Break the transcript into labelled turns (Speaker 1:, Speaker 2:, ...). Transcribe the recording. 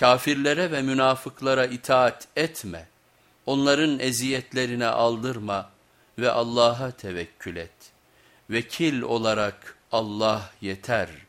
Speaker 1: Kafirlere ve münafıklara itaat etme, onların eziyetlerine aldırma ve Allah'a tevekkül et. Vekil olarak Allah yeter.''